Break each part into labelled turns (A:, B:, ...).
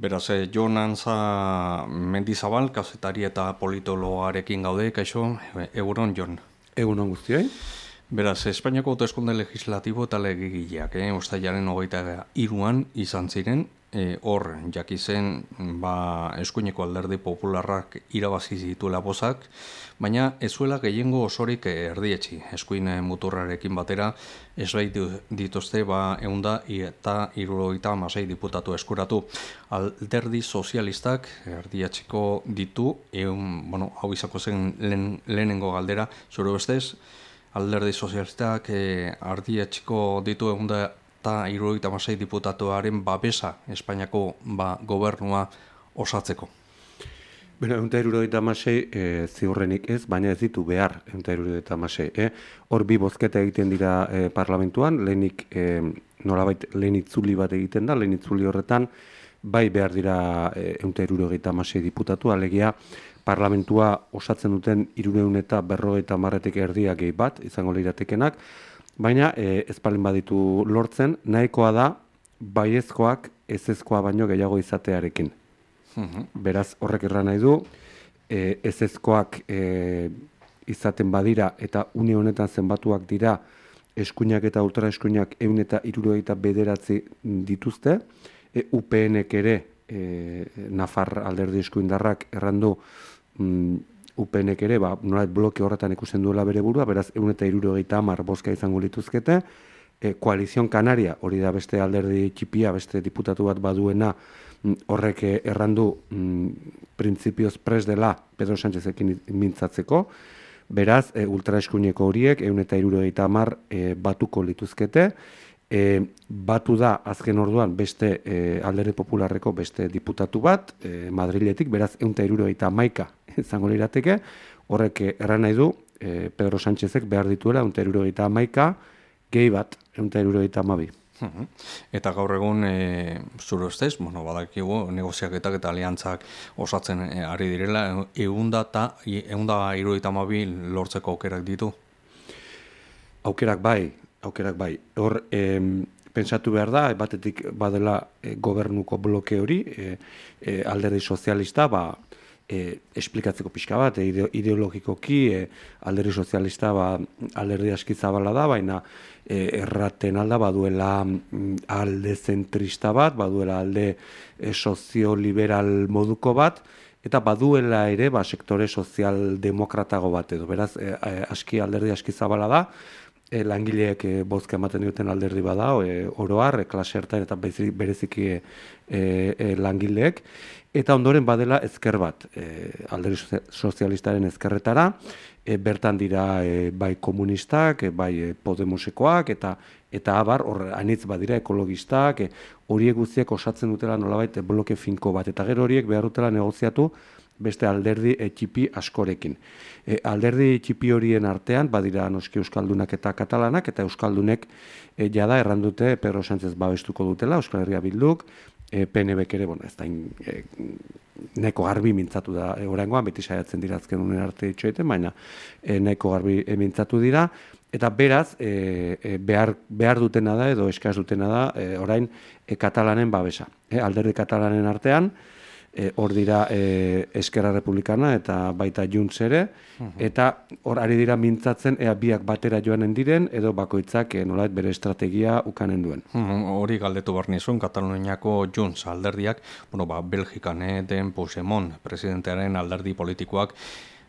A: Beraz, eh, Jon Antza Mendizabal, kazetari eta politoloarekin gaude, kaixo, egunon, Jon.
B: Egunon guztioi.
A: Beraz, Espainiako autoeskunde legislatibo eta legigileak, eh? Ostaiaren hogeita iruan izan ziren, e, hor, jakizen, ba, eskuineko alderdi popularrak irabazi zituela bozak, baina ez zuela gehiengo osorik erdietxi, eskuin muturrarekin batera, ez dituzte, ba, eunda eta iruroita masai diputatu eskuratu. Alderdi sozialistak erdietxiko ditu, egun, bueno, hau izako zen lehen, lehenengo galdera, zure bestez, alderdi sozialistak e, ardietxiko ditu eunda eta irurogeita masai diputatuaren babesa Espainiako ba, gobernua osatzeko.
B: Bueno, egun eta masei e, ziurrenik ez, baina ez ditu behar egun eta masei. Eh? Hor bi bozketa egiten dira e, parlamentuan, lehenik e, nolabait lehen itzuli bat egiten da, lehen itzuli horretan, bai behar dira egun eta masei diputatu, alegia parlamentua osatzen duten irureun eta berrogeita marretek erdiak gehi bat, izango lehiratekenak, baina e, ez baditu lortzen, nahikoa da baiezkoak ezezkoa baino gehiago izatearekin. Mhm. Beraz, horrek erra nahi du, e, ezezkoak e, izaten badira eta une honetan zenbatuak dira eskuinak eta ultra eskuinak eun eta irurogeita bederatzi dituzte, e, UPNek ere e, Nafar alderdi eskuindarrak errandu mm, UPNek ere, ba, nolait bloke horretan ikusten duela bere burua, beraz, egun eta iruro amar boska izango lituzkete, e, koalizion kanaria, hori da beste alderdi txipia, beste diputatu bat baduena, mm, horrek errandu mm, printzipioz pres dela Pedro Sánchezekin mintzatzeko, beraz, e, ultraeskuineko horiek, egun eta iruro amar e, batuko lituzkete, e, batu da azken orduan beste e, alderdi popularreko beste diputatu bat, e, Madriletik, beraz, eunta iruro eta maika izango lirateke, horrek erran nahi du, e, Pedro Sánchezek behar dituela, eunta iruro eta maika, gehi bat, eunta iruro eta mabi.
A: Eta gaur egun, e, zure ustez, bueno, badakigu, negoziaketak eta aliantzak osatzen e, ari direla, eunda eta eunda irudita mabi lortzeko aukerak ditu?
B: Aukerak bai, aukerak bai. Hor, e, pensatu behar da, batetik badela e, gobernuko bloke hori, e, e, alderdi sozialista, ba, e, esplikatzeko pixka bat, e, ideologikoki, e, alderdi sozialista, ba, alderdi askizabala da, baina e, erraten alda, baduela mm, alde zentrista bat, baduela alde e, sozioliberal moduko bat, eta baduela ere, ba, sektore sozialdemokratago bat edo, beraz, e, aski alderdi askizabala da, e, langileek e, bozka ematen duten alderdi bada, e, oroar, e, klase eta bereziki e, e, langileek, eta ondoren badela ezker bat, e, alderdi sozialistaren ezkerretara, e, bertan dira e, bai komunistak, e, bai podemosekoak, eta eta abar, hor, anitz badira ekologistak, e, horiek guztiak osatzen dutela nolabait bloke finko bat, eta gero horiek behar dutela negoziatu, beste alderdi etxipi askorekin. E, alderdi txipi horien artean, badira noski Euskaldunak eta Katalanak, eta Euskaldunek e, jada errandute Pedro Sánchez babestuko dutela, Euskal Herria Bilduk, e, PNB ere, bueno, ez da, e, neko garbi mintzatu da e, orangoan, beti saiatzen dira azken unen arte itxoeten, baina e, neko garbi e, mintzatu dira, eta beraz, e, e, behar, behar dutena da, edo eskaz dutena da, e, orain, e, katalanen babesa. E, alderdi katalanen artean, e, hor dira e, Eskerra Republikana eta baita Junts ere, eta hor ari dira mintzatzen ea biak batera joanen diren, edo bakoitzak e, nolait bere estrategia ukanen duen.
A: Hori galdetu barni zuen, Kataluniako Junts alderdiak, bueno, ba, Belgikan eh, den Puigdemont presidentearen alderdi politikoak,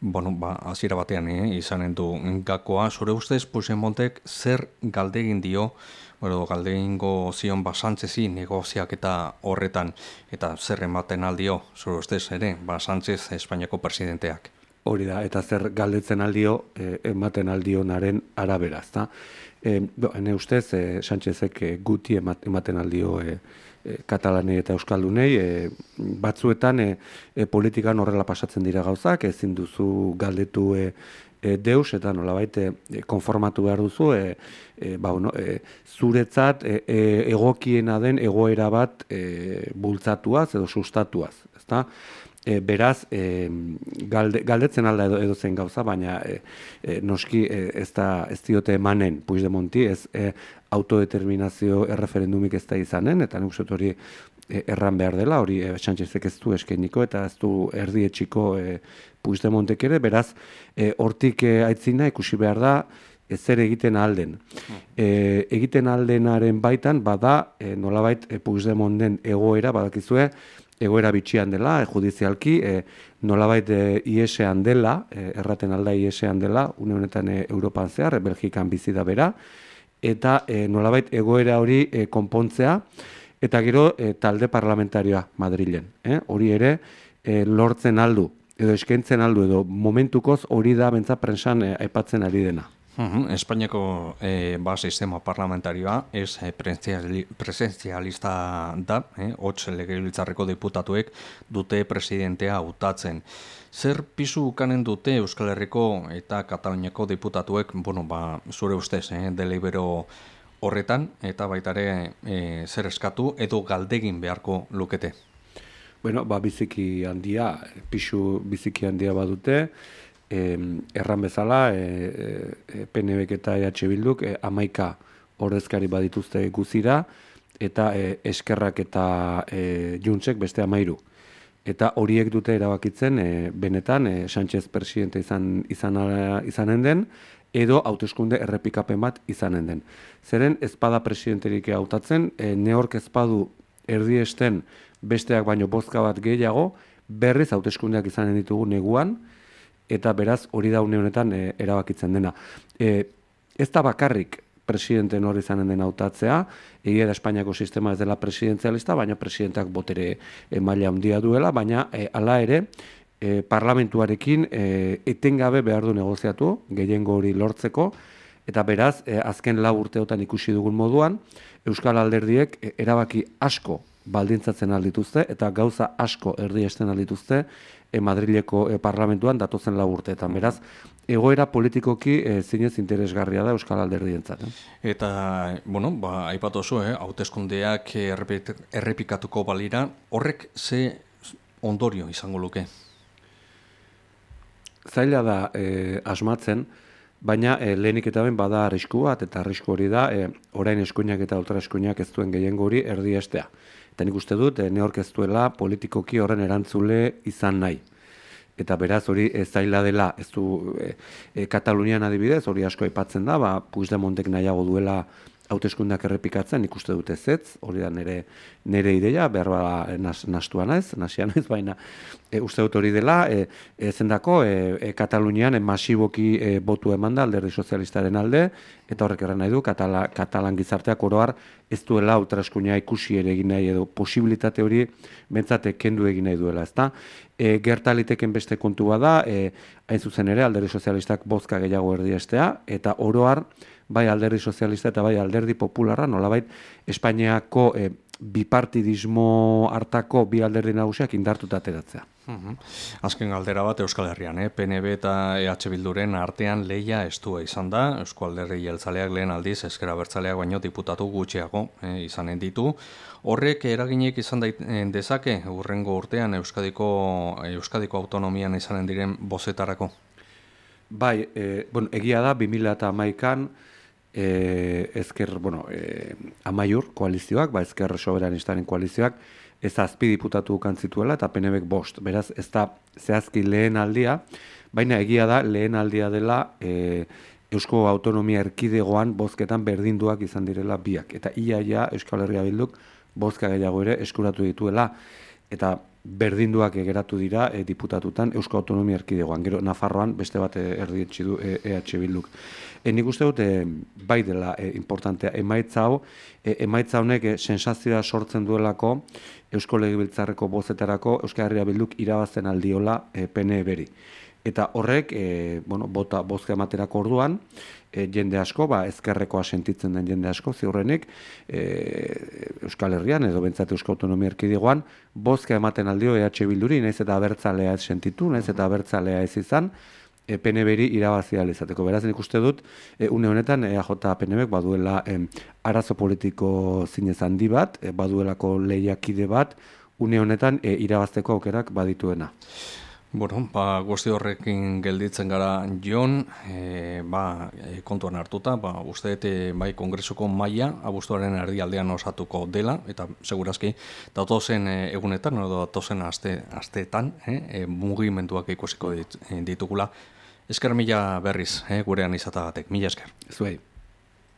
A: Bueno, ba, azira batean eh, izanen du gakoa, zure ustez Puigdemontek zer galdegin dio bueno, galde ingo zion basantzezi negoziak eta horretan, eta zer ematen aldio, zuru ustez ere, basantzez Espainiako presidenteak.
B: Hori da, eta zer galdetzen aldio, eh, ematen aldio naren araberaz, da. E, ene ustez, e, Sánchezek e, guti ematen aldio e, e, Katalanei eta Euskaldunei, e, batzuetan e, e, politikan horrela pasatzen dira gauzak, ezin duzu galdetu e, e, deus eta nolabait e, konformatu behar duzu e, e, ba, no, e, zuretzat e, e, egokiena den egoera bat e, bultzatuaz edo sustatuaz, ezta? E, beraz, e, galde, galdetzen alda edo, edo zen gauza, baina e, e, noski e, ez, da, ez diote emanen Puigdemonti, ez e, autodeterminazio erreferendumik ez da izanen, eta nik hori erran behar dela, hori e, Sánchezek ez du eskeniko eta ez du erdietxiko e, Puigdemontek ere, beraz, hortik e, aitzina ikusi behar da, ez zer egiten alden. E, egiten aldenaren baitan, bada, e, nolabait, e, Puigdemonden egoera, badakizue, egoera bitxian dela, e, judizialki, e, nolabait e, IESean dela, e, erraten alda IESean dela, une honetan e, Europan zehar, e, Belgikan bizi da bera, eta e, nolabait egoera hori e, konpontzea, eta gero e, talde parlamentarioa Madrilen. Eh? Hori ere, e, lortzen aldu, edo eskentzen aldu, edo momentukoz hori da bentza prensan e, aipatzen ari dena.
A: Uhum, Espainiako e, ba, sistema parlamentarioa ez e, presenzialista da, e, hotz legebiltzarreko diputatuek dute presidentea hautatzen. Zer pisu ukanen dute Euskal Herriko eta Kataluniako diputatuek, bueno, ba, zure ustez, eh, delibero horretan, eta baitare e, zer eskatu edo galdegin beharko lukete?
B: Bueno, ba, biziki handia, pisu biziki handia badute, e, erran bezala, e, e, PNBek eta EH Bilduk, e, amaika horrezkari badituzte guzira, eta e, eskerrak eta e, juntzek beste amairu eta horiek dute erabakitzen e, benetan e, Sánchez presidente izan izan izanen den edo hauteskunde errepikapen bat izanen den. Zeren ezpada presidenterik hautatzen, e, neork ezpadu erdiesten besteak baino bozka bat gehiago, berriz hauteskundeak izanen ditugu neguan, eta beraz hori da une honetan e, erabakitzen dena. E, ez da bakarrik presidente hori izanen den hautatzea, egia da Espainiako sistema ez dela presidenzialista, baina presidenteak botere e, maila handia duela, baina e, hala ere, e, parlamentuarekin e, etengabe behar du negoziatu, gehiengo hori lortzeko, eta beraz, e, azken lau urteotan ikusi dugun moduan, Euskal Alderdiek erabaki asko baldintzatzen aldituzte, eta gauza asko erdiesten aldituzte, e, Madrileko e, parlamentuan datozen lau urteetan. Beraz, egoera politikoki e, zinez interesgarria da Euskal Alderdientzat. Eh?
A: Eta, bueno, ba, aipatu oso, eh, hauteskundeak errepikatuko balira, horrek ze ondorio izango luke?
B: Zaila da e, asmatzen, baina e, lehenik eta ben bada arrisku bat, eta arrisku hori da, e, orain eskuinak eta ultra eskuinak ez duen gehiengo hori erdi estea. Eta nik uste dut, e, neork ez duela politikoki horren erantzule izan nahi eta beraz hori ez zaila dela, ez du e, e, Katalunian adibidez, hori asko aipatzen da, ba, Puigdemontek nahiago duela hauteskundak errepikatzen, ikuste dute zetz, hori da nire, nire ideia, behar ba nas, nastua naiz, nasia naiz, baina e, uste dut hori dela, e, e, zendako, e, e, Katalunian e, masiboki e, botu eman da alderdi sozialistaren alde, eta horrek erren nahi du, Katala, Katalan gizarteak oroar ez duela ultraskunia ikusi ere egin nahi, edo posibilitate hori bentsate kendu egin nahi duela, ezta? e, gertaliteken beste kontua da, e, hain zuzen ere, alderdi sozialistak bozka gehiago erdiestea, eta oroar, bai alderdi sozialista eta bai alderdi popularra, nolabait, Espainiako e, bipartidismo hartako bi alderdi nagusiak indartuta ateratzea.
A: Mhm. Azken galdera bat Euskal Herrian, eh? PNB eta EH Bilduren artean leia estua izan da, Euskal Herri jeltzaleak lehen aldiz, eskera bertzaleak baino diputatu gutxiago eh, izanen ditu. Horrek eraginek izan daiten dezake, urrengo urtean Euskadiko, Euskadiko autonomian izanen diren bozetarako?
B: Bai, e, bueno, egia da, 2000 eta maikan, e, ezker, bueno, e, amaiur koalizioak, ba, ezker soberanistaren koalizioak, ez azpi diputatu kantzituela eta penebek bost. Beraz, ez da zehazki lehen aldia, baina egia da lehen aldia dela e, Eusko Autonomia Erkidegoan bozketan berdinduak izan direla biak. Eta iaia Euskal Herria Bilduk bozka gehiago ere eskuratu dituela. Eta berdinduak egeratu dira e, diputatutan Eusko Autonomia Erkidegoan. Gero Nafarroan beste bat erdietxi du EH Bilduk. E, nik uste dut, e, bai dela e, importantea, emaitza hau, e, emaitza honek e, sensazioa sortzen duelako Eusko Legibiltzarreko bozetarako Euskal Herria Bilduk irabazten aldiola e, pene beri. Eta horrek, e, bueno, bota bozka ematerako orduan, e, jende asko, ba, ezkerrekoa sentitzen den jende asko, ziurrenik, e, Euskal Herrian, edo bentsate Euskal Autonomia Erkidegoan, bozka ematen aldio EH Bilduri, naiz eta abertzalea ez sentitu, naiz eta abertzalea ez izan, e, PNB-ri irabazia izateko. Beraz, nik uste dut, e, une honetan, EAJ PNB baduela e, arazo politiko zinez handi bat, e, baduelako lehiakide bat, une honetan e, irabazteko aukerak badituena.
A: Bueno, ba, guzti horrekin gelditzen gara Jon, e, ba, e, kontuan hartuta, ba, uste e, bai kongresuko maila abuztuaren erdialdean osatuko dela, eta segurazki datozen e, egunetan, edo datozen aste, asteetan, e, e, mugimenduak ikusiko dit, ditugula. Esker mila berriz, e, gurean izatagatek, mila esker.
B: Zuei.